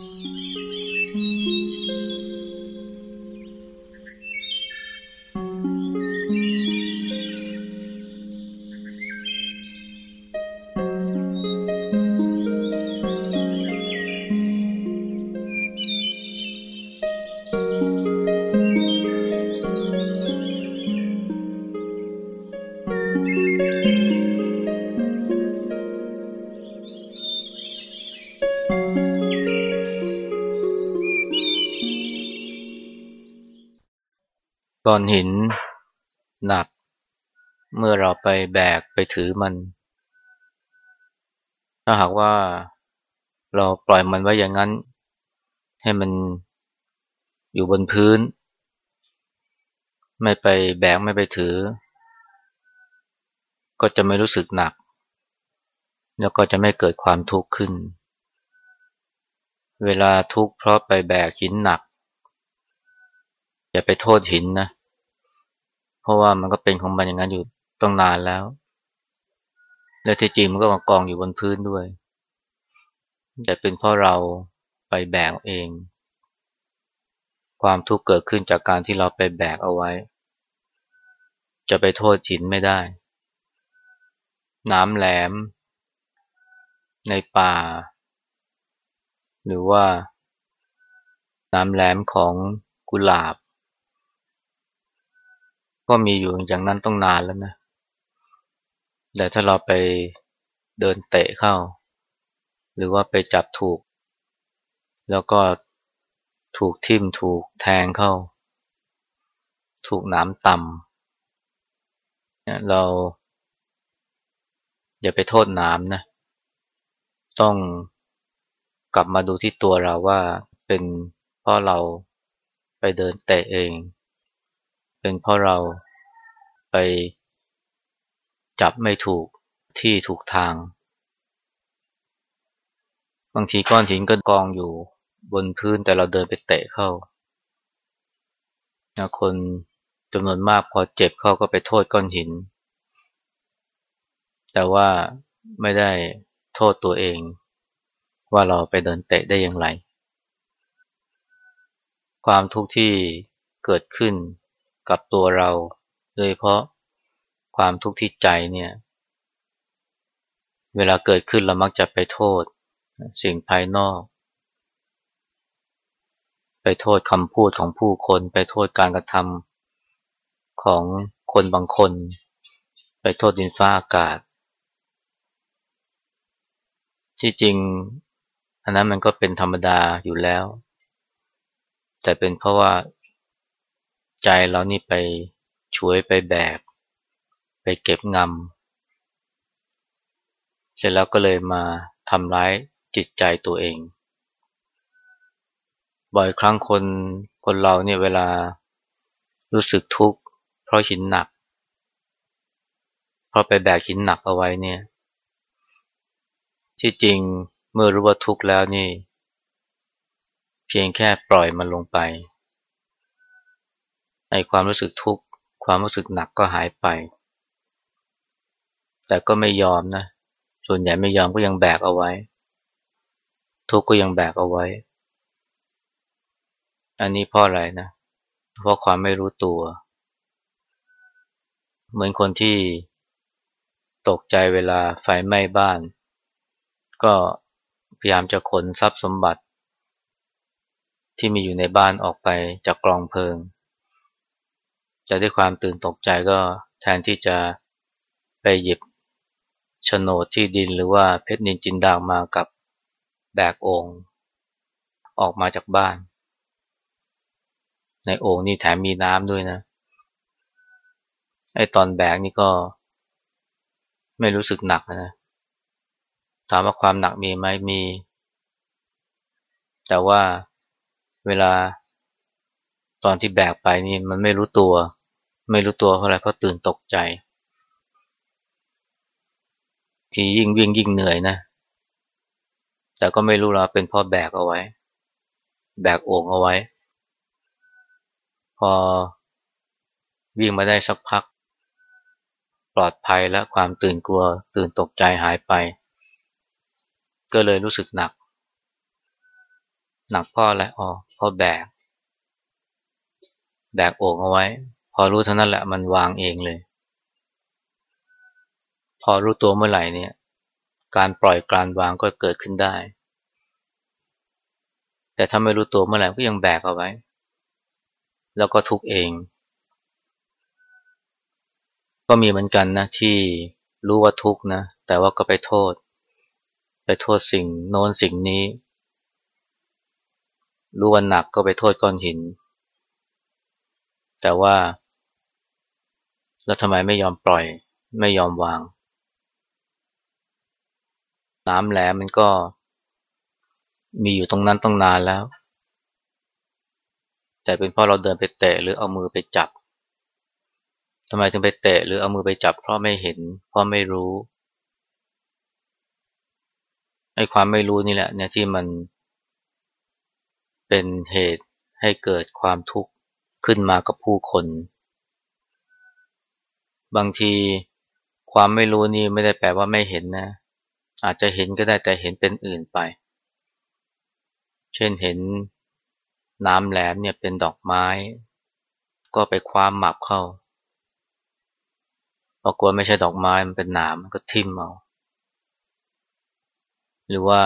Mm-hmm. ก้อนหินหนัก เมื่อเราไปแบกไปถือมัน ถ้าหากว่าเราปล่อยมันไว้อย่างนั้น ให้มันอยู่บนพื้น ไม่ไปแบกไม่ไปถือ ก็จะไม่รู้สึกหนัก แล้วก็จะไม่เกิดความทุกข์ขึ้น เวลาทุกข์เพราะไปแบกหินหนักอย่าไปโทษหินนะเพราะว่ามันก็เป็นของมันอย่างนั้นอยู่ต้องนานแล้ว และที่จริงมันก็กองอยู่บนพื้นด้วย แต่เป็นเพราะเราไปแบกเอง ความทุกข์เกิดขึ้นจากการที่เราไปแบกเอาไว้ จะไปโทษหินไม่ได้น้ำแหลม ในป่า หรือว่าน้ำแหลมของกุหลาบ ก็มีอยู่อย่างนั้นต้องนานแล้วนะ แต่ถ้าเราไปเดินเตะเข้า หรือว่าไปจับถูก แล้วก็ถูกทิ่มถูกแทงเข้า ถูกน้ำต่ำเราอย่าไปโทษน้ำนะ ต้องกลับมาดูที่ตัวเราว่าเป็นเพราะเราไปเดินเตะเอง เป็นเพราะเราไปจับไม่ถูกที่ถูกทาง บางทีก้อนหินก็กองอยู่บนพื้นแต่เราเดินไปเตะเข้า คนจำนวนมากพอเจ็บเข้าก็ไปโทษก้อนหิน แต่ว่าไม่ได้โทษตัวเอง ว่าเราไปเดินเตะได้อย่างไร ความทุกข์ที่เกิดขึ้น กับตัวเรา โดยเพราะความทุกข์ที่ใจเนี่ย เวลาเกิดขึ้นเรามักจะไปโทษ สิ่งภายนอก ไปโทษคำพูดของผู้คน ไปโทษการกระทำของคนบางคน ไปโทษดินฟ้าอากาศ ที่จริงอันนั้นมันก็เป็นธรรมดาอยู่แล้ว แต่เป็นเพราะว่า ใจเรานี่ไปช่วยไปแบก ไปเก็บงำเสร็จแล้วก็เลยมาทำร้ายจิตใจตัวเอง บ่อยครั้งคนคนเราเนี่ยเวลารู้สึกทุกข์เพราะหินหนัก เพราะไปแบกหินหนักเอาไว้เนี่ย ที่จริงเมื่อรู้ว่าทุกข์แล้วนี่ เพียงแค่ปล่อยมันลงไป ในความรู้สึกทุกข์ความรู้สึกหนักก็หายไป แต่ก็ไม่ยอมนะ ส่วนใหญ่ไม่ยอมก็ยังแบกเอาไว้ ทุกข์ก็ยังแบกเอาไว้ อันนี้เพราะอะไรนะ เพราะความไม่รู้ตัว เหมือนคนที่ตกใจเวลาไฟไหม้บ้าน ก็พยายามจะขนทรัพย์สมบัติ ที่มีอยู่ในบ้านออกไปจากกลองเพลิง แต่ด้วยความตื่นตกใจก็แทนที่จะไปหยิบโฉนดที่ดินหรือว่าเพชรนินจินดามากับแบกโองออกมาจากบ้าน ในโอ่งนี่แถมมีน้ำด้วยนะ ไอตอนแบกนี่ก็ ไม่รู้สึกหนักนะ ถามว่าความหนักมีไหมมี แต่ว่าเวลาตอนที่แบกไปนี่มันไม่รู้ตัว ไม่รู้ตัวเพราะอะไรเพราะตื่นตกใจ ที่ยิ่งวิ่งยิ่งเหนื่อยนะ แต่ก็ไม่รู้เราเป็นพ่อแบกเอาไว้ แบกโอ่งเอาไว้ พอวิ่งมาได้สักพัก ปลอดภัยและความตื่นกลัว ตื่นตกใจหายไป ก็เลยรู้สึกหนัก หนักพ่ออะไรอ๋อพ่อแบก แบกโอ่งเอาไว้ อรู้เท่านั้นแหละมันวางเองเลย พอรู้ตัวเมื่อไหร่เนี่ย การปล่อยการวางก็เกิดขึ้นได้ แต่ถ้าไม่รู้ตัวเมื่อไหร่ก็ยังแบกเอาไว้ แล้วก็ทุกเอง ก็มีเหมือนกันนะที่รู้ว่าทุกนะ แต่ว่าก็ไปโทษ ไปโทษสิ่งโน้นสิ่งนี้ รู้ว่าหนักก็ไปโทษก้อนหินแต่ว่า แล้วทำไมไม่ยอมปล่อย ไม่ยอมวางน้ำแหลมมันก็ มีอยู่ตรงนั้นต้องนานแล้ว แต่เป็นเพราะเราเดินไปเตะหรือเอามือไปจับทำไมถึงไปเตะหรือเอามือไปจับเพราะไม่เห็น เพราะไม่รู้ไอ้ความไม่รู้นี่แหละ เนี่ยที่มันเป็นเหตุให้เกิดความทุกข์ขึ้นมากับผู้คน บางทีความไม่รู้นี่ไม่ได้แปลว่าไม่เห็นนะ อาจจะเห็นก็ได้แต่เห็นเป็นอื่นไป เช่นเห็นน้ำแหลมเนี่ยเป็นดอกไม้ ก็ไปคว้าหมับเข้าพอกลัวไม่ใช่ดอกไม้มันเป็นหนามก็ทิ่มเอาหรือว่า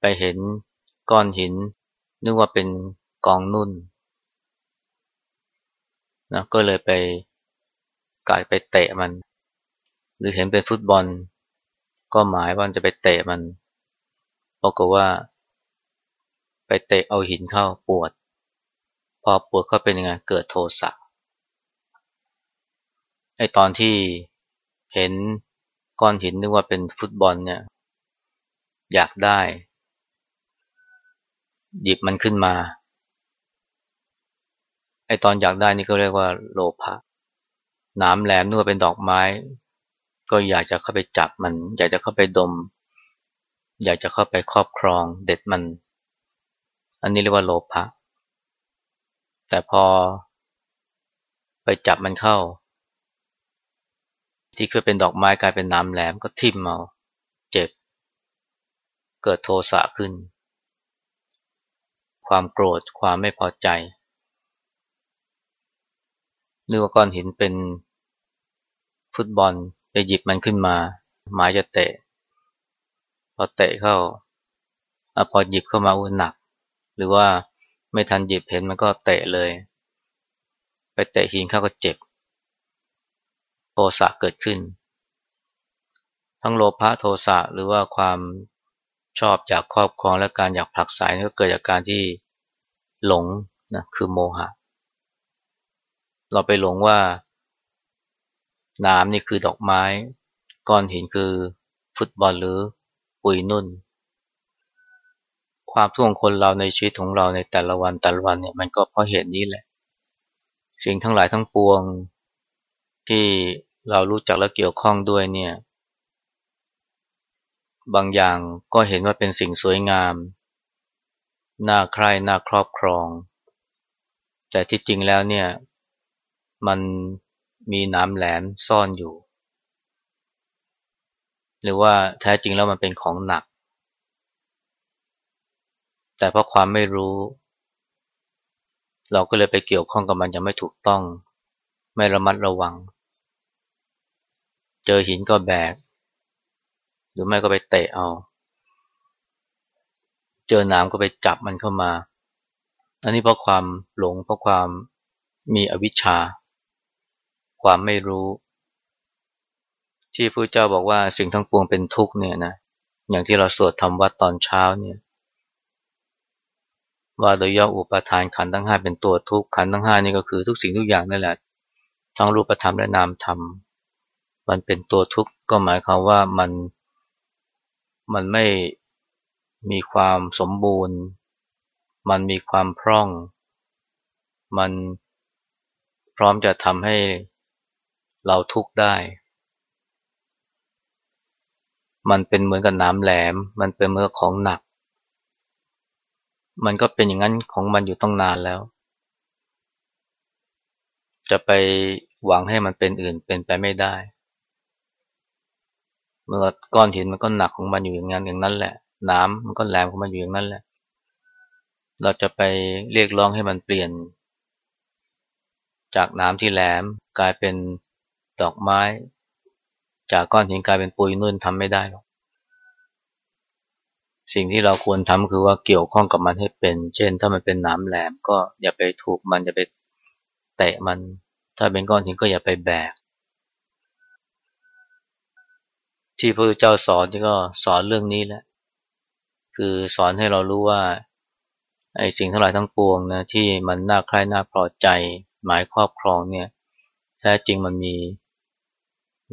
ไปเห็นก้อนหิน นึกว่าเป็นกองนุ่นนะก็เลยไป กายไปเตะมัน หรือเห็นเป็นฟุตบอล ก็หมายว่าจะไปเตะมันบอกว่า ไปเตะเอาหินเข้าปวด พอปวดเข้าเป็นยังไงเกิดโทสะไอตอนที่เห็นก้อนหินนึกว่าเป็นฟุตบอลเนี่ย อยากได้ หยิบมันขึ้นมาไอตอนอยากได้นี่ก็เรียกว่าโลภะ หนามแหลมนึกว่าเป็นดอกไม้ ก็อยากจะเข้าไปจับมัน อยากจะเข้าไปดม อยากจะเข้าไปครอบครองเด็ดมัน อันนี้เรียกว่าโลภะแต่พอไปจับมันเข้า ที่เคยเป็นดอกไม้กลายเป็นน้ำแหลมก็ทิ่มเอาเจ็บ เกิดโทสะขึ้น ความโกรธความไม่พอใจนึกว่าก้อนหินเป็น ฟุตบอลไปหยิบมันขึ้นมา หมายจะเตะ พอเตะเข้าอพอหยิบเข้ามาอุ้นหนัก หรือว่าไม่ทันหยิบเห็นมันก็เตะเลย ไปเตะหินเข้าก็เจ็บโทสะเกิดขึ้น ทั้งโลภะโทสะหรือว่าความชอบอยากครอบครองและการอยากผลักไสก็เกิดจากการที่หลงนะคือโมหะ เราไปหลงว่า น้ำนี่คือดอกไม้ ก้อนหินคือฟุตบอลหรือปุยนุ่น ความทุกข์ของคนเราในชีวิตของเราในแต่ละวันแต่ละวันเนี่ยมันก็เพราะเหตุนี้แหละ สิ่งทั้งหลายทั้งปวงที่เรารู้จักและเกี่ยวข้องด้วยเนี่ย บางอย่างก็เห็นว่าเป็นสิ่งสวยงาม น่าใคร่น่าครอบครอง แต่ที่จริงแล้วเนี่ย มัน มีน้ำแหลมซ่อนอยู่ หรือว่าแท้จริงแล้วมันเป็นของหนัก แต่เพราะความไม่รู้ เราก็เลยไปเกี่ยวข้องกับมันยังไม่ถูกต้อง ไม่ระมัดระวัง เจอหินก็แบก หรือไม่ก็ไปเตะเอา เจอน้ำก็ไปจับมันเข้ามา อันนี้เพราะความหลงเพราะความมีอวิชชา ความไม่รู้ ที่พระเจ้าบอกว่าสิ่งทั้งปวงเป็นทุกข์เนี่ยนะอย่างที่เราสวดทำวัดตอนเช้าเนี่ยว่าโดยย่ออุปทานขันทั้งห้าเป็นตัวทุกข์ขันทั้งห้านี่ก็คือทุกสิ่งทุกอย่างนั่นแหละทั้งรูปธรรมและนามธรรม มันเป็นตัวทุกข์ก็หมายความว่ามันมันไม่มีความสมบูรณ์ มันมีความพร่อง มันพร้อมจะทำให้ เราทุกข์ได้ มันเป็นเหมือนกับน้ำแหลม มันเป็นเหมือนของหนัก มันก็เป็นอย่างนั้นของมันอยู่ต้องนานแล้ว จะไปหวังให้มันเป็นอื่นเป็นไปไม่ได้เมื่อก้อนหินมันก็หนักของมันอยู่อย่างนั้นอย่างนั้นแหละ น้ำมันก็แหลมของมันอยู่อย่างนั้นแหละ เราจะไปเรียกร้องให้มันเปลี่ยน จากน้ำที่แหลมกลายเป็น ดอกไม้ จากก้อนหินกลายเป็นปุยนุ่นทำไม่ได้หรอกสิ่งที่เราควรทำคือว่าเกี่ยวข้องกับมันให้เป็น เช่น ถ้ามันเป็นน้ำแหลมก็อย่าไปถูกมันอย่าไปเตะมัน ถ้าเป็นก้อนหินก็อย่าไปแบก ที่พระเจ้าสอนที่ก็สอนเรื่องนี้แหละ คือสอนให้เรารู้ว่าไอ้สิ่งทั้งหลายทั้งปวงนะที่มันน่าใคร่น่าพอใจ หมายครอบครองเนี่ยแท้จริงมันมี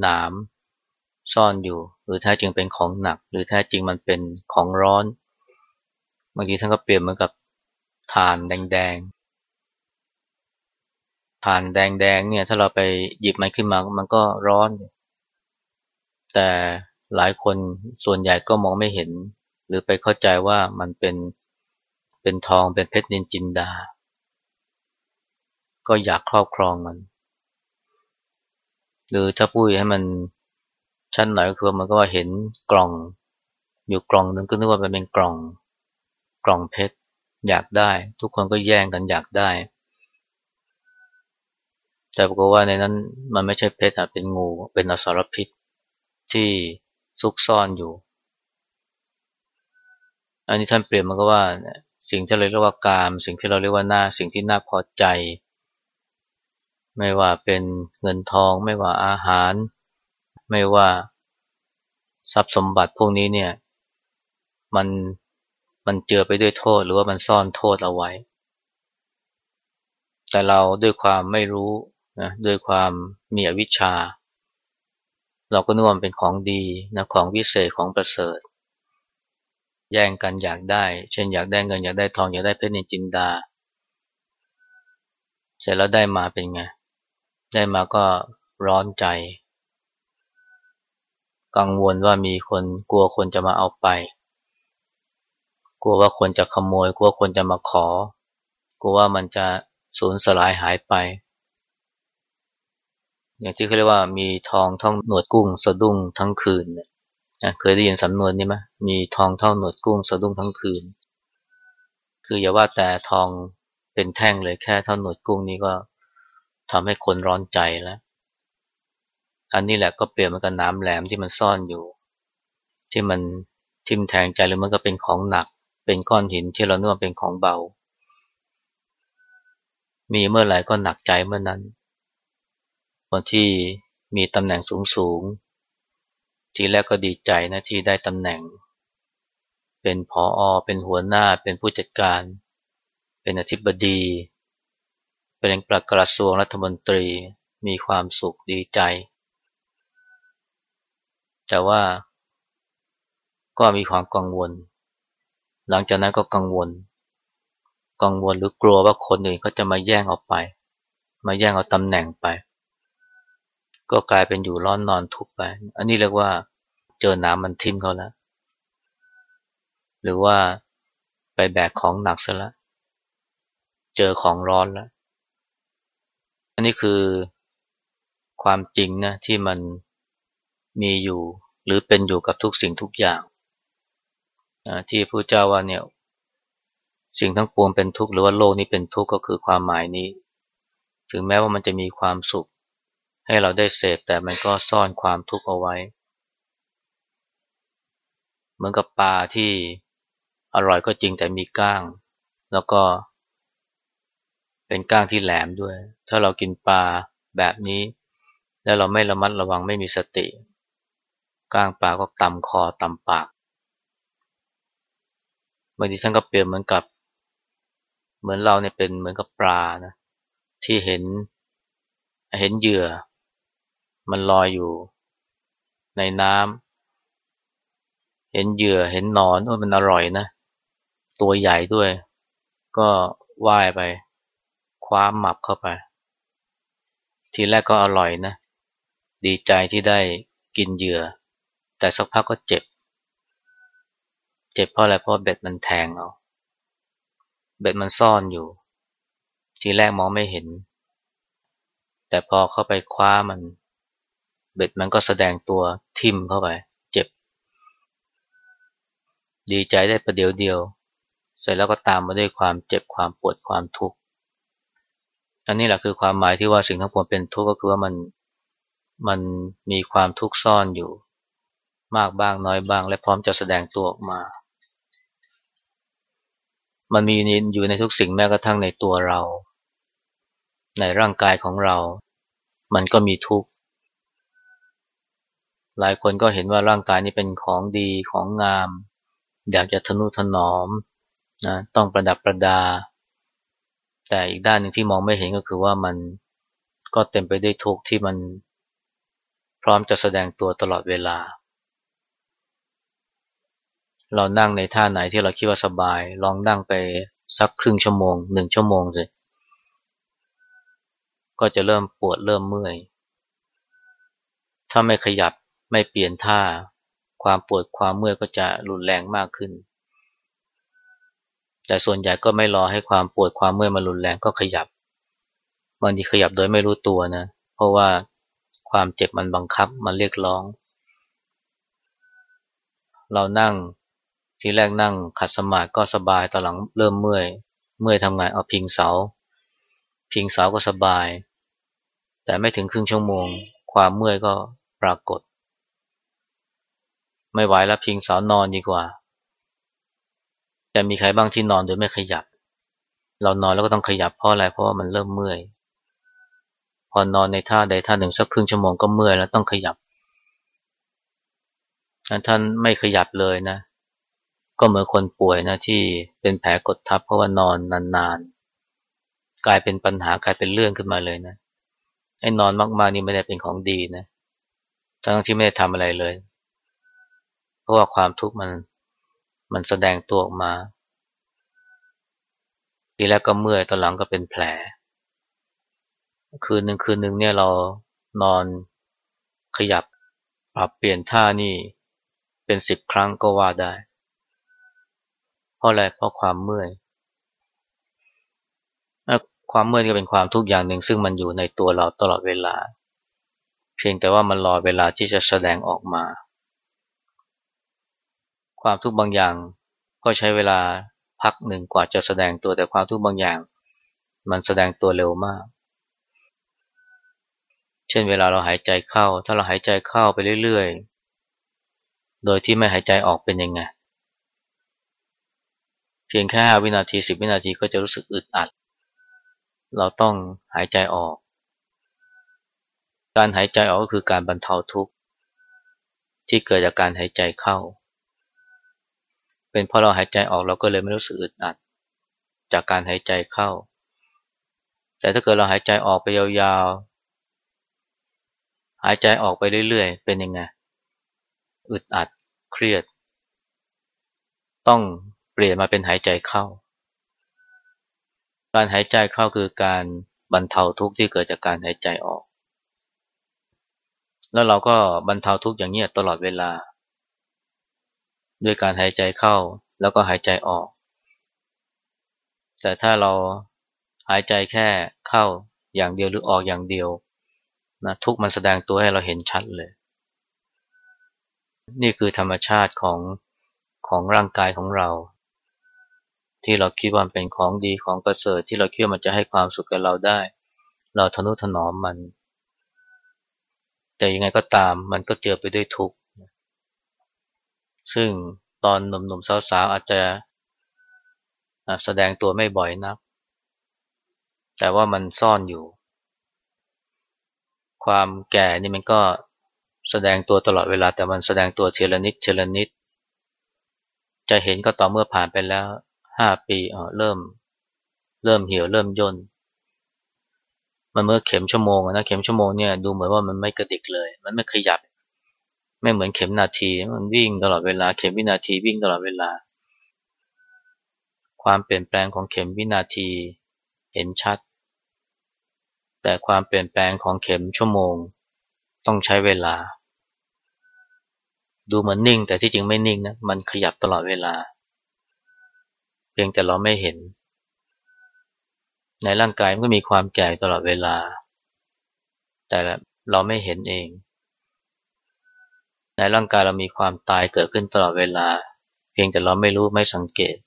หนามซ่อนอยู่ หรือแท้จริงเป็นของหนัก หรือแท้จริงมันเป็นของร้อนบางทีท่านก็เปรียบเหมือนกับถ่านแดงๆถ่านแดงๆเนี่ย ถ้าเราไปหยิบมันขึ้นมามันก็ร้อน แต่หลายคนส่วนใหญ่ก็มองไม่เห็น หรือไปเข้าใจว่ามันเป็นเป็นทองเป็นเพชรนินจินดา ก็อยากครอบครองมัน หรือถ้าพูดให้มันชั้นหน่อยก็คือมันก็ว่าเห็นกล่อง อยู่กล่องนึงก็นึกว่ามันเป็นกล่อง กล่องเพชรอยากได้ ทุกคนก็แย่งกันอยากได้ แต่ปรากฏว่าในนั้นมันไม่ใช่เพชรเป็นงูเป็นอสรพิษที่ซุกซ่อนอยู่ อันนี้ท่านเปรียบมันก็ว่าสิ่งที่เราเรียกว่ากาม สิ่งที่เราเรียกว่าหน้า สิ่งที่น่าพอใจ ไม่ว่าเป็นเงินทอง ไม่ว่าอาหาร ไม่ว่าทรัพย์สมบัติพวกนี้เนี่ย มันมันเจือไปด้วยโทษหรือว่ามันซ่อนโทษเอาไว้ แต่เราด้วยความไม่รู้นะด้วยความมีอวิชชา เราก็นึกว่ามันเป็นของดีนะของวิเศษของประเสริฐ แย่งกันอยากได้ เช่นอยากได้เงินอยากได้ทองอยากได้เพชรนินจินดา เสร็จแล้วได้มาเป็นไง ได้มาก็ร้อนใจ กังวลว่ามีคนกลัวคนจะมาเอาไป กลัวว่าคนจะขโมย กลัวคนจะมาขอ กลัวว่ามันจะสูญสลายหายไป อย่างที่เขาเรียกว่ามีทองท่องหนวดกุ้งสะดุ้งทั้งคืนเนี่ยเคยได้ยินสำนวนนี้ไหมมีทองเท่าหนวดกุ้งสะดุ้งทั้งคืน คืออย่าว่าแต่ทองเป็นแท่งเลยแค่เท่าหนวดกุ้งนี้ก็ ทำให้คนร้อนใจแล้ว อันนี้แหละก็เปลี่ยนมันกับน้ำแหลมที่มันซ่อนอยู่ ที่มันทิ่มแทงใจหรือมันก็เป็นของหนัก เป็นก้อนหินที่เราเนื้อเป็นของเบา มีเมื่อไหร่ก็หนักใจเมื่อนั้นคนที่มีตำแหน่งสูงสูง ทีแรกก็ดีใจนะที่ได้ตำแหน่ง เป็นผออเป็นหัวหน้า เป็นผู้จัดการ เป็นอธิบดี เป็นปลักกระทรวงรัฐมนตรีมีความสุขดีใจ แต่ว่าก็มีความกังวล หลังจากนั้นก็กังวล กังวลหรือกลัวว่าคนอื่นเขาจะมาแย่งเอาไป มาแย่งเอาตำแหน่งไป ก็กลายเป็นอยู่ร้อนนอนทุกข์ไป อันนี้เรียกว่าเจอหน้ำมันทิ่มเขาแล้ว หรือว่าไปแบกของหนักซะแล้ว เจอของร้อนแล้ว นนี้คือความจริงนะที่มันมีอยู่หรือเป็นอยู่กับทุกสิ่งทุกอย่างที่พระเจ้าว่าเนี่ยสิ่งทั้งปวงเป็นทุกข์หรือว่าโลกนี้เป็นทุกข์ก็คือความหมายนี้ ถึงแม้ว่ามันจะมีความสุข ให้เราได้เสพแต่มันก็ซ่อนความทุกข์เอาไว้ เหมือนกับปลาที่อร่อยก็จริงแต่มีก้าง แล้วก็ เป็นก้างที่แหลมด้วย ถ้าเรากินปลาแบบนี้ แล้วเราไม่ระมัดระวังไม่มีสติ ก้างปลาก็ตำคอตำปากบางทีท่านก็เปรียบเหมือนกับ เหมือนเราเนี่ยเป็นเหมือนกับปลานะที่เห็นเห็นเหยื่อ มันลอยอยู่ในน้ำเห็นเหยื่อเห็นนอนโอ้มันอร่อยนะ ตัวใหญ่ด้วย ก็ว่ายไป คว้าหมับเข้าไป ทีแรกก็อร่อยนะ ดีใจที่ได้กินเหยื่อ แต่สักพักก็เจ็บ เจ็บเพราะอะไรเพราะเบ็ดมันแทงเอา เบ็ดมันซ่อนอยู่ ทีแรกมองไม่เห็น แต่พอเข้าไปคว้ามัน เบ็ดมันก็แสดงตัวทิ่มเข้าไป เจ็บ ดีใจได้ประเดี๋ยวเดียว เสร็จแล้วก็ตามมาด้วยความเจ็บความปวดความทุกข์ อันนี้แหละคือความหมายที่ว่าสิ่งทั้งปวงเป็นทุกข์ก็คือว่ามันมันมีความทุกข์ซ่อนอยู่ มากบ้างน้อยบ้าง และพร้อมจะแสดงตัวออกมา มันมีอยู่ในทุกสิ่งแม้กระทั่งในตัวเรา ในร่างกายของเรา มันก็มีทุกข์ หลายคนก็เห็นว่าร่างกายนี้เป็นของดีของงาม อยากจะทนุถนอมนะต้องประดับประดา แต่อีกด้านหนึ่งที่มองไม่เห็นก็คือว่ามันก็เต็มไปด้วยทุกข์ที่มันพร้อมจะแสดงตัวตลอดเวลา เรานั่งในท่าไหนที่เราคิดว่าสบาย ลองนั่งไปสักครึ่งชั่วโมงหนึ่งชั่วโมงสิก็จะเริ่มปวดเริ่มเมื่อย ถ้าไม่ขยับไม่เปลี่ยนท่า ความปวดความเมื่อยก็จะรุนแรงมากขึ้น แต่ส่วนใหญ่ก็ไม่รอให้ความปวดความเมื่อยมารุนแรงก็ขยับบางทีขยับโดยไม่รู้ตัวนะ เพราะว่าความเจ็บมันบังคับมันเรียกร้อง เรานั่งทีแรกนั่งขัดสมาธิก็สบายตอนหลังเริ่มเมื่อย เมื่อยทำไงเอาพิงเสา พิงเสาก็สบาย แต่ไม่ถึงครึ่งชั่วโมง ความเมื่อยก็ปรากฏ ไม่ไหวแล้วพิงเสานอนดีกว่า แต่มีใครบ้างที่นอนโดยไม่ขยับ เรานอนแล้วก็ต้องขยับเพราะอะไรเพราะว่ามันเริ่มเมื่อย พอนอนในท่าใดท่าหนึ่งสักครึ่งชั่วโมงก็เมื่อยแล้วต้องขยับท่านไม่ขยับเลยนะ ก็เหมือนคนป่วยนะที่เป็นแผลกดทับเพราะว่านอนนานๆ กลายเป็นปัญหากลายเป็นเรื่องขึ้นมาเลยนะไอ้นอนมากๆนี่ไม่ได้เป็นของดีนะทั้งที่ไม่ได้ทำอะไรเลย เพราะว่าความทุกข์มัน มันแสดงตัวออกมา ทีแรกก็เมื่อยตอนหลังก็เป็นแผล คืนหนึ่งคืนหนึ่งเนี่ยเรานอนขยับปรับเปลี่ยนท่านี่เป็นสิบครั้งก็ว่าได้ เพราะอะไรเพราะความเมื่อยความเมื่อยก็เป็นความทุกข์อย่างหนึ่ง ซึ่งมันอยู่ในตัวเราตลอดเวลา เพียงแต่ว่ามันรอเวลาที่จะแสดงออกมา ความทุกข์บางอย่างก็ใช้เวลาพักหนึ่งกว่าจะแสดงตัวแต่ความทุกข์บางอย่าง มันแสดงตัวเร็วมาก เช่นเวลาเราหายใจเข้า ถ้าเราหายใจเข้าไปเรื่อยๆ โดยที่ไม่หายใจออกเป็นยังไง เพียงแค่วินาทีสิบวินาทีก็จะรู้สึกอึดอัด เราต้องหายใจออก การหายใจออกก็คือการบรรเทาทุกข์ที่เกิดจากการหายใจเข้า เป็นเพราะเราหายใจออกเราก็เลยไม่รู้สึกอึดอัด จากการหายใจเข้า แต่ถ้าเกิดเราหายใจออกไปยาวๆ หายใจออกไปเรื่อยๆ เป็นยังไง อึดอัด เครียด ต้องเปลี่ยนมาเป็นหายใจเข้า การหายใจเข้าคือการบรรเทาทุกข์ที่เกิดจากการหายใจออก แล้วเราก็บรรเทาทุกข์อย่างนี้ตลอดเวลา ด้วยการหายใจเข้าแล้วก็หายใจออก แต่ถ้าเราหายใจแค่เข้าอย่างเดียวหรือออกอย่างเดียวนะทุกมันแสดงตัวให้เราเห็นชัดเลย นี่คือธรรมชาติของของร่างกายของเรา ที่เราคิดว่าเป็นของดีของประเสริฐที่เราคิดว่ามันจะให้ความสุขกับเราได้ เราทนุถนอมมัน แต่ยังไงก็ตามมันก็เจอไปด้วยทุกข์ ซึ่งตอนหนุ่มๆสาวๆอาจจะแสดงตัวไม่บ่อยนัก แต่ว่ามันซ่อนอยู่ ความแก่นี่มันก็แสดงตัวตลอดเวลา แต่มันแสดงตัวเทเลนิดเทเลนิด จะเห็นก็ต่อเมื่อผ่านไปแล้วห้าปีเออเริ่ม เริ่มเหี่ยวเริ่มย่นมันเมื่อเข็มชั่วโมงนะเข็มชั่วโมงเนี่ยดูเหมือนว่ามันไม่กระดิกเลย มันไม่ขยับ ไม่เหมือนเข็มนาที มันวิ่งตลอดเวลา เข็มวินาทีวิ่งตลอดเวลา ความเปลี่ยนแปลงของเข็มวินาทีเห็นชัด แต่ความเปลี่ยนแปลงของเข็มชั่วโมง ต้องใช้เวลา ดูเหมือนนิ่ง แต่ที่จริงไม่นิ่งนะ มันขยับตลอดเวลา เพียงแต่เราไม่เห็น ในร่างกายมันก็มีความแก่ตลอดเวลา แต่เราไม่เห็นเอง ในร่างกายเรามีความตายเกิดขึ้นตลอดเวลา เพียงแต่เราไม่รู้ไม่สังเกต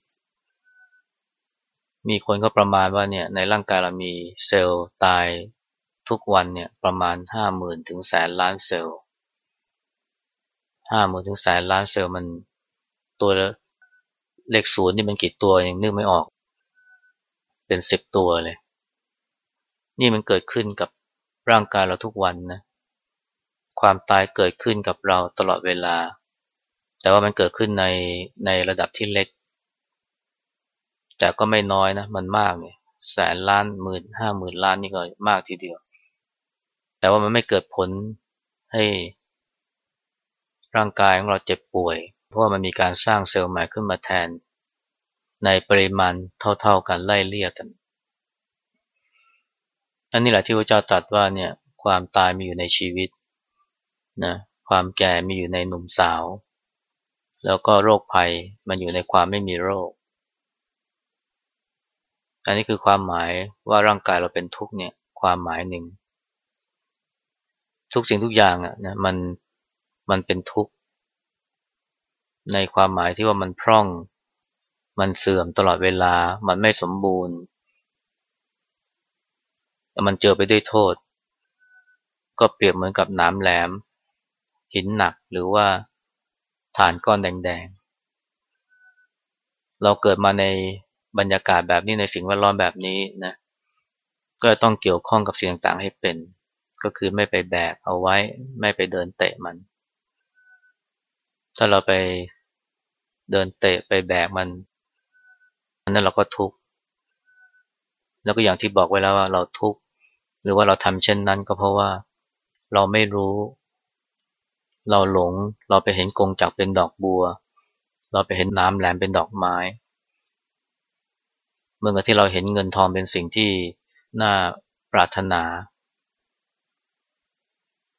มีคนก็ประมาณว่าเนี่ยในร่างกายเรามีเซลล์ตายทุกวันเนี่ยประมาณห้าหมื่นถึงแสนล้านเซลล์ห้าหมื่นถึงแสนล้านเซลล์มันตัวเลขศูนย์นี่มันกี่ตัวยังนึกไม่ออก เป็นสิบตัวเลย นี่มันเกิดขึ้นกับร่างกายเราทุกวันนะ ความตายเกิดขึ้นกับเราตลอดเวลา แต่ว่ามันเกิดขึ้นในในระดับที่เล็ก แต่ก็ไม่น้อยนะ มันมากเนี่ยแสนล้านหมื่นห้าหมื่นล้านนี่ก็มากทีเดียว แต่ว่ามันไม่เกิดผลให้ร่างกายของเราเจ็บป่วย เพราะว่ามันมีการสร้างเซลล์ใหม่ขึ้นมาแทน ในปริมาณเท่าๆกันไล่เลี่ยกัน อันนี้แหละที่พระเจ้าตรัสว่าเนี่ยความตายมีอยู่ในชีวิต นะความแก่มีอยู่ในหนุ่มสาว แล้วก็โรคภัยมันอยู่ในความไม่มีโรค อันนี้คือความหมายว่าร่างกายเราเป็นทุกข์เนี่ยความหมายหนึ่ง ทุกสิ่งทุกอย่างอะนะมันมันเป็นทุกข์ ในความหมายที่ว่ามันพร่อง มันเสื่อมตลอดเวลา มันไม่สมบูรณ์แต่มันเจอไปด้วยโทษ ก็เปรียบเหมือนกับหน้ำแหลม หินหนักหรือว่าฐานก้อนแดงๆ เราเกิดมาในบรรยากาศแบบนี้ในสิ่งแวดล้อมแบบนี้นะ ก็ต้องเกี่ยวข้องกับสิ่งต่างๆให้เป็น ก็คือไม่ไปแบกเอาไว้ไม่ไปเดินเตะมัน ถ้าเราไปเดินเตะไปแบกมันอันนั้นเราก็ทุกข์แล้วก็อย่างที่บอกไว้แล้วว่าเราทุกข์หรือว่าเราทำเช่นนั้นก็เพราะว่าเราไม่รู้ เราหลง เราไปเห็นกงจักเป็นดอกบัว เราไปเห็นน้ำแหลมเป็นดอกไม้ เมื่อกที่เราเห็นเงินทองเป็นสิ่งที่น่าปรารถนา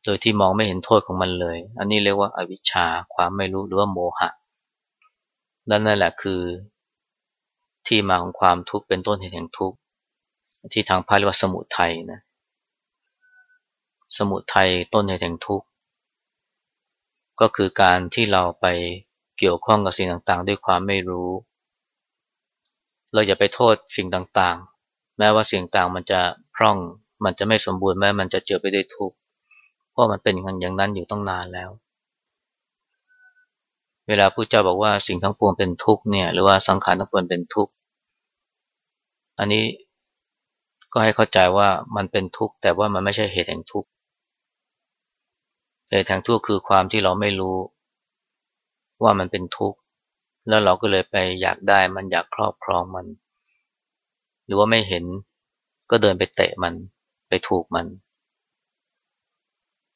โดยที่มองไม่เห็นโทษของมันเลย อันนี้เรียกว่าอาวิชชา ความไม่รู้หรือว่าโมหะและนั่นแหละคือ ที่มาของความทุกข์เป็นต้นเหตุแห่งทุกข์ที่ทางพาเรียกว่าสมุทัยนะ สมุทัยต้นเหตุแห่งทุกข์ ก็คือการที่เราไปเกี่ยวข้องกับสิ่งต่างๆ ด้วยความไม่รู้ เราอย่าไปโทษสิ่งต่างๆ แม้ว่าสิ่งต่างมันจะพร่อง มันจะไม่สมบูรณ์แม้มันจะเจอไปด้วยทุกข์เพราะมันเป็นอย่างนั้นอยู่ต้องนานแล้ว เวลาผู้เจ้าบอกว่าสิ่งทั้งปวงเป็นทุกข์เนี่ยหรือว่าสังขารทั้งปวงเป็นทุกข์อันนี้ก็ให้เข้าใจว่ามันเป็นทุกข์แต่ว่ามันไม่ใช่เหตุแห่งทุกข์ เหตุแห่งทุกข์คือความที่เราไม่รู้ ว่ามันเป็นทุกข์ แล้วเราก็เลยไปอยากได้มันอยากครอบครองมัน หรือว่าไม่เห็นก็เดินไปเตะมันไปถูกมัน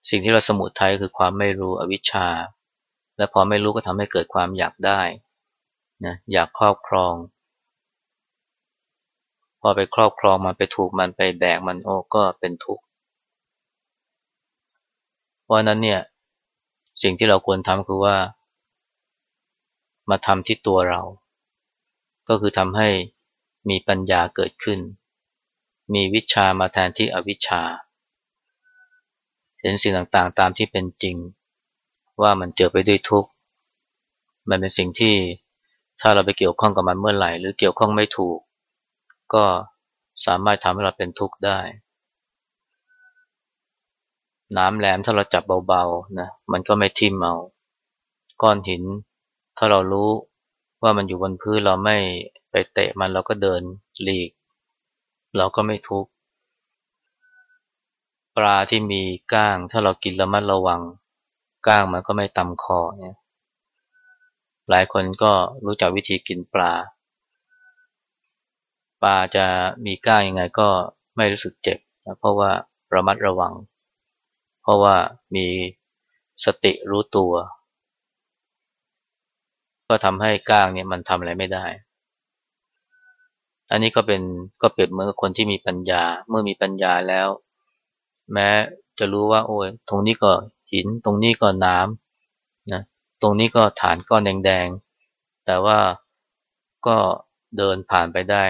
สิ่งที่เราสมุทัยคือความไม่รู้อวิชชา และพอไม่รู้ก็ทำให้เกิดความอยากได้นะอยากครอบครอง พอไปครอบครองมันไปถูกมันไปแบกมันโอ้ก็เป็นทุกข์ เพราะนั้นเนี่ยสิ่งที่เราควรทำคือว่า มาทำที่ตัวเรา ก็คือทำให้มีปัญญาเกิดขึ้น มีวิชามาแทนที่อวิชชา เห็นสิ่งต่างๆตามที่เป็นจริง ว่ามันเจอไปด้วยทุกข์มันเป็นสิ่งที่ถ้าเราไปเกี่ยวข้องกับมันเมื่อไหร่ หรือเกี่ยวข้องไม่ถูก ก็สามารถทำให้เราเป็นทุกข์ได้ น้ำแหลมถ้าเราจับเบาๆนะมันก็ไม่ทิ่มเอาก้อนหิน ถ้าเรารู้ว่ามันอยู่บนพื้นเราไม่ไปเตะมันเราก็เดินหลีก เราก็ไม่ทุกข์ปลาที่มีก้าง ถ้าเรากินระมัดระวัง ก้างมันก็ไม่ตำคอเนี่ยหลายคนก็รู้จักวิธีกินปลา ปลาจะมีก้างยังไงก็ไม่รู้สึกเจ็บนะเพราะว่าระมัดระวัง ราะว่ามีสติรู้ตัว ก็ทำให้ก้างเนี่ยมันทำอะไรไม่ได้ อันนี้ก็เป็นก็เปรียบเหมือนกับคนที่มีปัญญา เมื่อมีปัญญาแล้ว แม้จะรู้ว่า โอ้ยตรงนี้ก็หิน ตรงนี้ก็น้ำนะตรงนี้ก็ฐานก้อนแดงๆ แต่ว่าก็เดินผ่านไปได้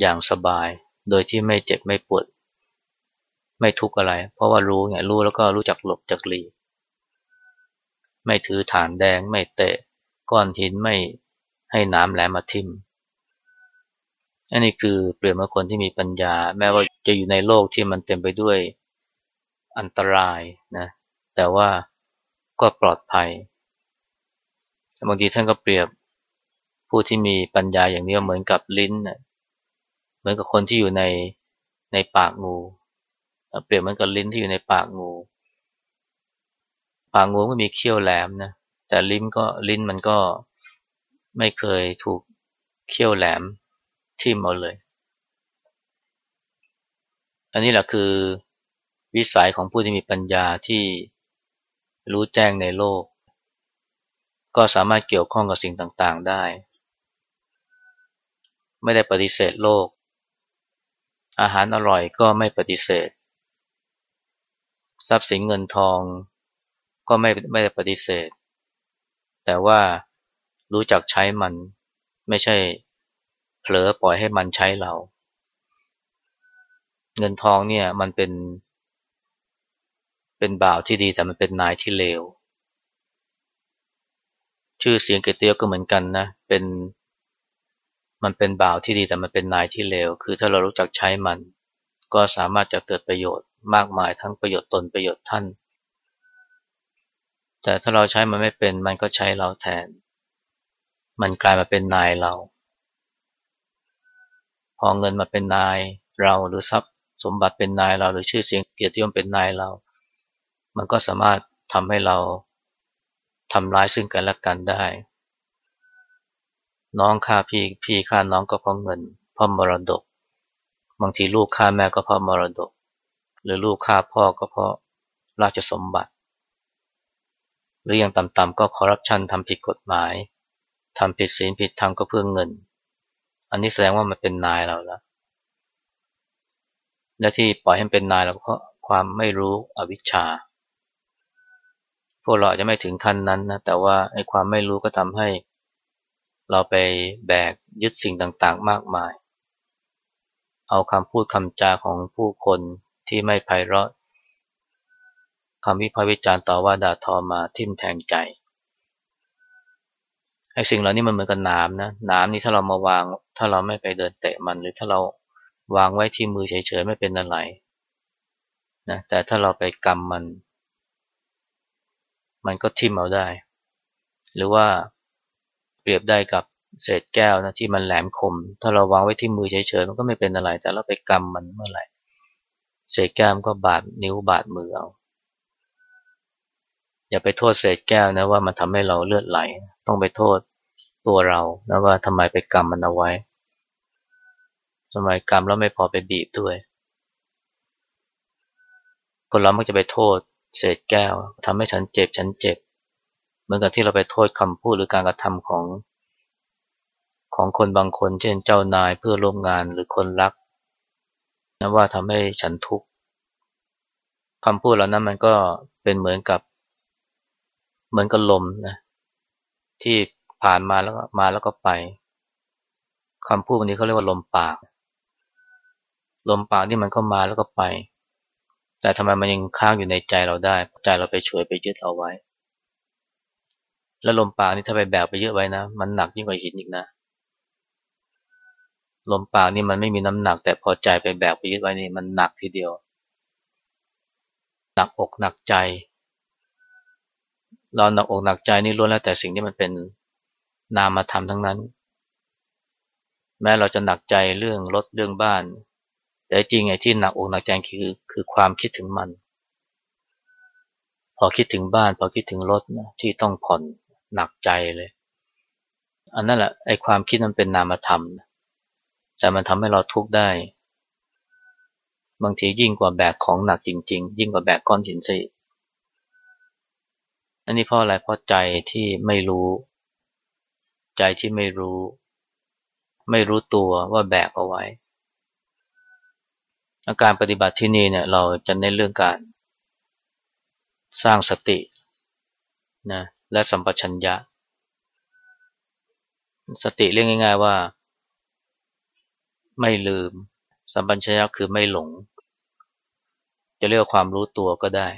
อย่างสบาย โดยที่ไม่เจ็บไม่ปวด ไม่ทุกข์อะไร เพราะว่ารู้ไงรู้แล้วก็รู้จักหลบจักหลีไม่ถือฐานแดง ไม่เตะ ก้อนหินไม่ให้น้ำแหลมมาทิ่มอันนี้คือเปรียบเหมือนคนที่มีปัญญา แม้ว่าจะอยู่ในโลกที่มันเต็มไปด้วยอันตรายนะแต่ว่าก็ปลอดภัยบางทีท่านก็เปรียบผู้ที่มีปัญญาอย่างนี้เหมือนกับลิ้นนะเหมือนกับคนที่อยู่ในในปากงู เปรียบเหมือนกับลิ้นที่อยู่ในปากงู ปากงูก็มีเขี้ยวแหลมนะแต่ลิ้นก็ลิ้นมันก็ไม่เคยถูกเขี้ยวแหลมทิ่มเอาเลย อันนี้แหละคือวิสัยของผู้ที่มีปัญญาที่รู้แจ้งในโลก ก็สามารถเกี่ยวข้องกับสิ่งต่างๆได้ ไม่ได้ปฏิเสธโลก อาหารอร่อยก็ไม่ปฏิเสธ ทรัพย์สินเงินทองก็ไม่ไม่ได้ปฏิเสธ แต่ว่ารู้จักใช้มันไม่ใช่เผลอปล่อยให้มันใช้เรา เงินทองเนี่ยมันเป็น เป็นบ่าวที่ดีแต่มันเป็นนายที่เลว ชื่อเสียงเกียรติยศก็เหมือนกันนะเป็นมันเป็นบ่าวที่ดีแต่มันเป็นนายที่เลว คือถ้าเรารู้จักใช้มัน ก็สามารถจะเกิดประโยชน์ มากมายทั้งประโยชน์ตนประโยชน์ท่าน แต่ถ้าเราใช้มันไม่เป็นมันก็ใช้เราแทน มันกลายมาเป็นนายเรา พอเงินมาเป็นนายเราหรือทรัพย์สมบัติเป็นนายเราหรือชื่อเสียงเกียรติยศเป็นนายเรา มันก็สามารถทำให้เราทำร้ายซึ่งกันและกันได้ น้องฆ่าพี่พี่ฆ่าน้องก็เพราะเงินเพราะมรดก บางทีลูกฆ่าแม่ก็เพราะมรดก หรือลูกฆ่าพ่อก็เพราะราชสมบัติ หรืออย่างต่ำๆก็คอร์รัปชันทำผิดกฎหมายทำผิดศีลผิดธรรมก็เพื่อเงิน อันนี้แสดงว่ามันเป็นนายเราแล้วและที่ปล่อยให้เป็นนายเราก็เพราะความไม่รู้อวิชชา พวกเราอาจจะไม่ถึงขั้นนั้นนะแต่ว่าไอ้ความไม่รู้ก็ทำให้ เราไปแบกยึดสิ่งต่างๆ มากมาย เอาคำพูดคำจาของผู้คน ที่ไม่ไพเราะคำวิพากษ์วิจารณ์ต่อว่าด่าทอมาทิ่มแทงใจไอ้สิ่งเหล่านี้มันเหมือนกับน้ำนะน้ำนี่ถ้าเรามาวาง ถ้าเราไม่ไปเดินเตะมัน หรือถ้าเราวางไว้ที่มือเฉยๆไม่เป็นอะไรนะแต่ถ้าเราไปกำมัน มันก็ทิ่มเอาได้ หรือว่าเปรียบได้กับเศษแก้วนะที่มันแหลมคม ถ้าเราวางไว้ที่มือเฉยๆมันก็ไม่เป็นอะไร แต่เราไปกำมันเมื่อไหร่ เศษแก้วมันก็บาดนิ้วบาดมือเอาอย่าไปโทษเศษแก้วนะว่ามันทำให้เราเลือดไหล ต้องไปโทษตัวเรานะว่าทำไมไปกรรมมันเอาไว้ทำไมกรรมแล้วไม่พอไปบีบด้วย คนเรามักจะไปโทษเศษแก้วทำให้ฉันเจ็บฉันเจ็บ เหมือนกับที่เราไปโทษคำพูดหรือการกระทำของ ของคนบางคน เช่นเจ้านายเพื่อร่วมงานหรือคนรัก นะว่าทำให้ฉันทุกข์คำพูดเหล่านั้นมันก็เป็นเหมือนกับ เหมือนกับลมนะที่ผ่านมาแล้วมาแล้วก็ไปคำพูดวันนี้เขาเรียกว่าลมปาก ลมปากนี่มันก็มาแล้วก็ไป แต่ทำไมมันยังค้างอยู่ในใจเราได้ ใจเราไปช่วยไปยึดเอาไว้ แล้วลมปากนี่ถ้าไปแบกไปเยอะไว้นะ มันหนักยิ่งกว่าหินอีกนะ ลมปากนี่มันไม่มีน้ำหนัก แต่พอใจไปแบกไปยึดไว้นี่มันหนักทีเดียว หนักอกหนักใจ เราหนักอกหนักใจนี่ล้วนแล้วแต่สิ่งที่มันเป็นนามธรรมทั้งนั้น แม้เราจะหนักใจเรื่องรถเรื่องบ้าน แต่จริงไอ้ที่หนักอกหนักใจคือคือความคิดถึงมัน พอคิดถึงบ้าน พอคิดถึงรถนะที่ต้องผ่อนหนักใจเลย อันนั้นแหละไอ้ความคิดมันเป็นนามธรรม แต่มันทำให้เราทุกข์ได้ บางทียิ่งกว่าแบกของหนักจริง ๆ ยิ่งกว่าแบกก้อนหินซะอีกอันนี้เพราะอะไรเพราะใจที่ไม่รู้ ใจที่ไม่รู้ ไม่รู้ตัวว่าแบกเอาไว้อาการปฏิบัติที่นี่เนี่ยเราจะเน้นเรื่องการ สร้างสตินะและสัมปชัญญะ สติเรียกง่าย ๆ ว่า ไม่ลืม สัมปัญญะคือไม่หลง จะเรียกว่าความรู้ตัวก็ได้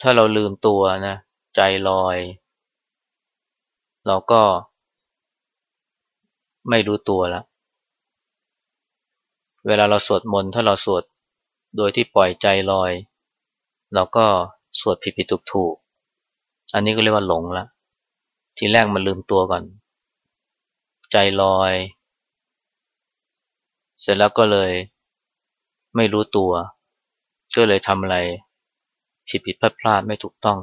ถ้าเราลืมตัวนะ ใจลอย เราก็ไม่รู้ตัวแล้วเวลาเราสวดมนต์ถ้าเราสวดโดยที่ปล่อยใจลอย เราก็สวดผิดผิดถูกถูกอันนี้ก็เรียกว่าหลงละทีแรกมันลืมตัวก่อน ใจลอย เสร็จแล้วก็เลยไม่รู้ตัว ก็เลยทำอะไรผิดผิดพลาดพลาดไม่ถูกต้อง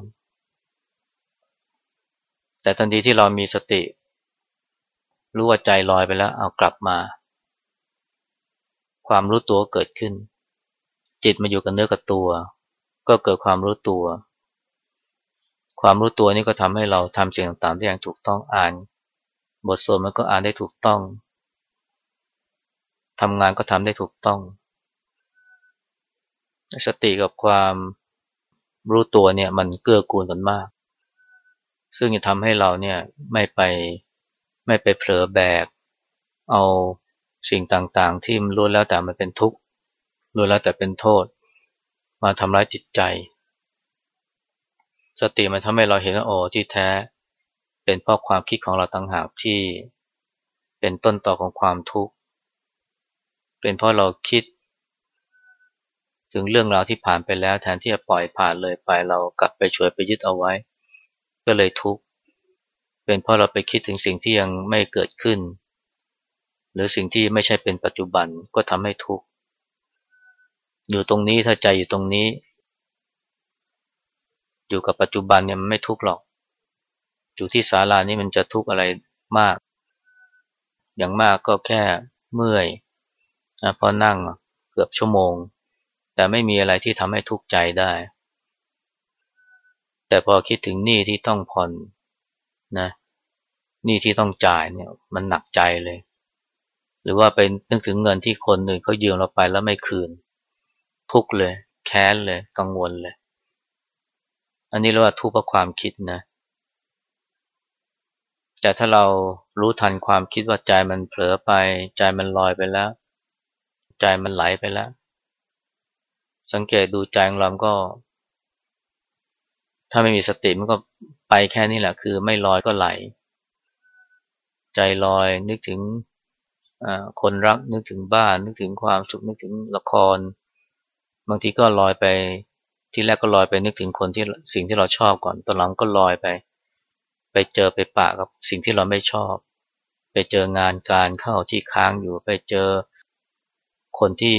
แต่ทันทีที่เรามีสติ รู้ว่าใจลอยไปแล้ว เอากลับมา ความรู้ตัวเกิดขึ้น จิตมาอยู่กับเนื้อกับตัว ก็เกิดความรู้ตัว ความรู้ตัวนี้ก็ทำให้เราทำสิ่งต่างๆได้อย่างถูกต้องอ่าน บทสวดมันก็อ่านได้ถูกต้อง ทำงานก็ทำได้ถูกต้อง สติกับความรู้ตัวเนี่ยมันเกื้อกูลกันมาก ซึ่งจะทำให้เราเนี่ยไม่ไปไม่ไปเผลอแบก เอาสิ่งต่างๆ ที่มันรู้แล้วแต่มันเป็นทุกข์รู้แล้วแต่เป็นโทษ มาทำร้ายจิตใจ สติมันทำให้เราเห็นว่าโอ้ที่แท้ เป็นเพราะความคิดของเราต่างหากที่เป็นต้นต่อของความทุกข์ เป็นเพราะเราคิด ถึงเรื่องราวที่ผ่านไปแล้ว แทนที่จะปล่อยผ่านเลยไปเรากลับไปช่วยไปยึดเอาไว้ ก็เลยทุกข์เป็นเพราะเราไปคิดถึงสิ่งที่ยังไม่เกิดขึ้น หรือสิ่งที่ไม่ใช่เป็นปัจจุบันก็ทำให้ทุกข์อยู่ตรงนี้ถ้าใจอยู่ตรงนี้ อยู่กับปัจจุบันเนี่ยมันไม่ทุกข์หรอก อยู่ที่ศาลานี่มันจะทุกข์อะไรมาก อย่างมากก็แค่เมื่อย นะพอนั่งเกือบชั่วโมง แต่ไม่มีอะไรที่ทำให้ทุกข์ใจได้ แต่พอคิดถึงหนี้ที่ต้องผ่อนนะหนี้ที่ต้องจ่ายเนี่ย มันหนักใจเลย หรือว่าเป็นนึกถึงเงินที่คนหนึ่งเขายืมเราไปแล้วไม่คืน ทุกข์เลย แค้นเลย กังวลเลย อันนี้เรียกว่าทุกข์เพราะความคิดนะแต่ถ้าเรารู้ทันความคิดว่าใจมันเผลอไป ใจมันลอยไปแล้ว ใจมันไหลไปแล้ว สังเกตดูใจของเราก็ ถ้าไม่มีสติมันก็ไปแค่นี้แหละ คือไม่ลอยก็ไหล ใจลอยนึกถึงคนรักนึกถึงบ้าน นึกถึงความสุขนึกถึงละคร บางทีก็ลอยไปที่แรกก็ลอยไปนึกถึงคนที่สิ่งที่เราชอบก่อนตอนหลังก็ลอยไป ไปเจอไปปะกับสิ่งที่เราไม่ชอบ ไปเจองานการเข้าที่ค้างอยู่ไปเจอ คนที่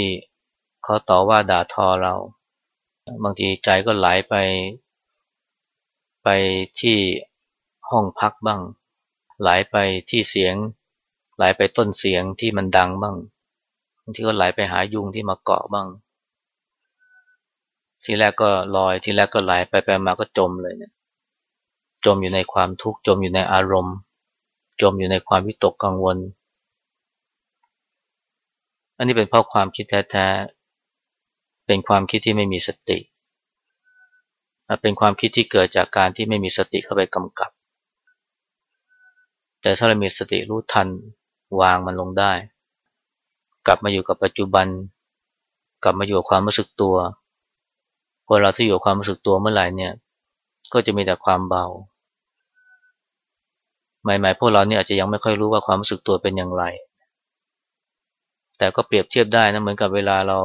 เขาต่อว่าด่าทอเรา บางทีใจก็ไหลไป ไปที่ห้องพักบ้าง ไหลไปที่เสียง ไหลไปต้นเสียงที่มันดังบ้างบางทีก็ไหลไปหายุงที่มาเกาะบ้าง ทีแรกก็ลอยทีแรกก็ไหลไปไปมาก็จมเลยเนี่ยจมอยู่ในความทุกข์จมอยู่ในอารมณ์ จมอยู่ในความวิตกกังวล อันนี้เป็นเพราะความคิดแท้ๆ เป็นความคิดที่ไม่มีสติ เป็นความคิดที่เกิดจากการที่ไม่มีสติเข้าไปกำกับ แต่ถ้าเรามีสติรู้ทันวางมันลงได้ กลับมาอยู่กับปัจจุบัน กลับมาอยู่กับความรู้สึกตัวพอเราที่อยู่กับความรู้สึกตัวเมื่อไหร่เนี่ย ก็จะมีแต่ความเบาใหม่ๆพวกเราเนี่ยอาจจะยังไม่ค่อยรู้ว่าความรู้สึกตัวเป็นอย่างไร แต่ก็เปรียบเทียบได้นะเหมือนกับเวลาเรา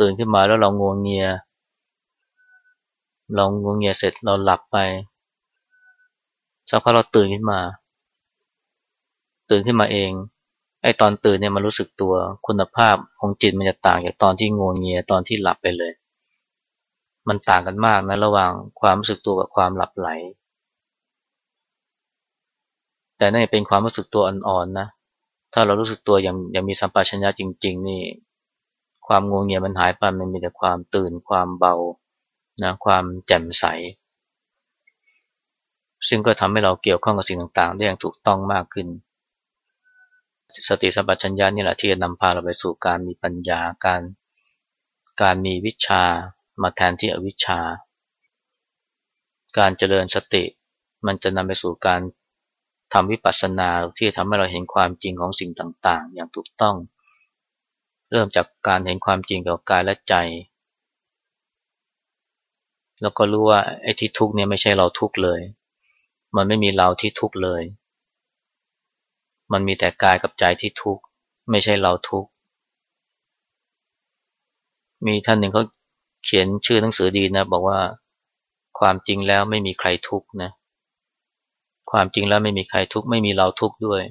ตื่นขึ้นมาแล้วเรางวงเงีย เรางวงเงียเสร็จเราหลับไปสักพักเราตื่นขึ้นมา ตื่นขึ้นมาเอง ไอ้ตอนตื่นเนี่ยมันรู้สึกตัวคุณภาพของจิตมันจะต่างจากตอนที่งวงเงียตอนที่หลับไปเลย มันต่างกันมากนะระหว่างความรู้สึกตัวกับความหลับไหล แต่นี่เป็นความรู้สึกตัวอ่อนๆนนะ ถ้าเรารู้สึกตัวอย่างอย่างมีสัมปชัญญะจริง ๆ นี่ ความงงเงียมันหายไปมันมีแต่ความตื่นความเบานะความแจ่มใส ซึ่งก็ทำให้เราเกี่ยวข้องกับสิ่งต่างๆ ได้อย่างถูกต้องมากขึ้น สติสัมปชัญญะนี่แหละที่จะนำพาเราไปสู่การมีปัญญาการการมีวิชามาแทนที่อวิชชา การเจริญสติมันจะนำไปสู่การ ทำวิปัสสนาที่ทำให้เราเห็นความจริงของสิ่งต่างๆ อย่างถูกต้อง เริ่มจากการเห็นความจริงเกี่ยวกับกายและใจ แล้วก็รู้ว่าไอ้ที่ทุกเนี่ยไม่ใช่เราทุกเลย มันไม่มีเราที่ทุกเลย มันมีแต่กายกับใจที่ทุกไม่ใช่เราทุกมีท่านหนึ่งเขาเขียนชื่อหนังสือดีนะ บอกว่าความจริงแล้วไม่มีใครทุกนะ ความจริงแล้วไม่มีใครทุกข์ไม่มีเราทุกข์ด้วย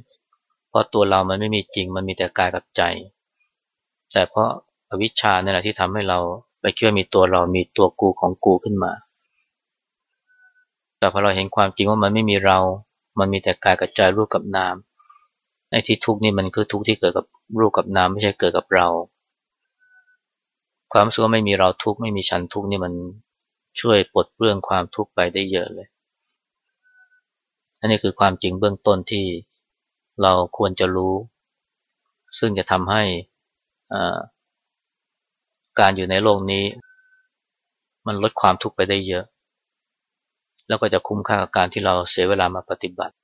เพราะตัวเรามันไม่มีจริงมันมีแต่กายกับใจ แต่เพราะอวิชชาเนี่ยแหละที่ทำให้เราไปเชื่อมีตัวเรามีตัวกูของกูขึ้นมา แต่พอเราเห็นความจริงว่ามันไม่มีเรา มันมีแต่กายกับใจรูปกับนามไอ้ที่ทุกข์นี่มันคือทุกข์ที่เกิดกับรูปกับนามไม่ใช่เกิดกับเรา ความสึกว่าไม่มีเราทุกข์ไม่มีฉันทุกข์นี่มันช่วยปลดเปลื้องความทุกข์ไปได้เยอะเลย อันนี้คือความจริงเบื้องต้นที่เราควรจะรู้ ซึ่งจะทำให้การอยู่ในโลกนี้ มันลดความทุกข์ไปได้เยอะ แล้วก็จะคุ้มค่ากับการที่เราเสียเวลามาปฏิบัติ